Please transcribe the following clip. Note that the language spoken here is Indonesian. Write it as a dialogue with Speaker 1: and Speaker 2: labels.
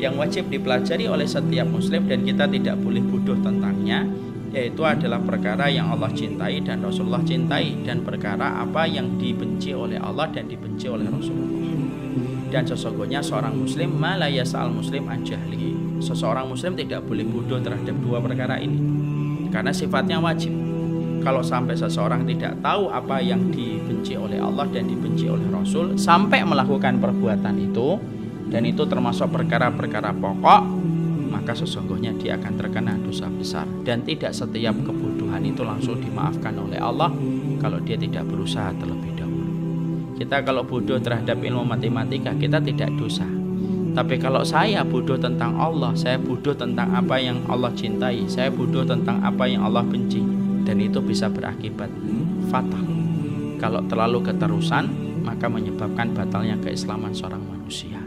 Speaker 1: yang wajib dipelajari oleh setiap muslim dan kita tidak boleh bodoh tentangnya yaitu adalah perkara yang Allah cintai dan Rasulullah cintai dan perkara apa yang dibenci oleh Allah dan dibenci oleh Rasulullah. Dan sesungguhnya seorang muslim malaya saal muslim anjahli seseorang muslim tidak boleh bodoh terhadap dua perkara ini karena sifatnya wajib. Kalau sampai seseorang tidak tahu apa yang dibenci oleh Allah dan dibenci oleh Rasul sampai melakukan perbuatan itu dan itu termasuk perkara-perkara pokok maka sesungguhnya dia akan terkena dosa besar. Dan tidak setiap kebodohan itu langsung dimaafkan oleh Allah kalau dia tidak berusaha terlebih dahulu. Kita kalau bodoh terhadap ilmu matematika kita tidak dosa. Tapi kalau saya bodoh tentang Allah saya bodoh tentang apa yang Allah cintai saya bodoh tentang apa yang Allah benci dan itu bisa berakibat fatal. Kalau terlalu keterusan maka menyebabkan batalnya keislaman seorang manusia